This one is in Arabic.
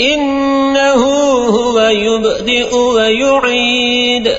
إنه هو يبدئ ويعيد.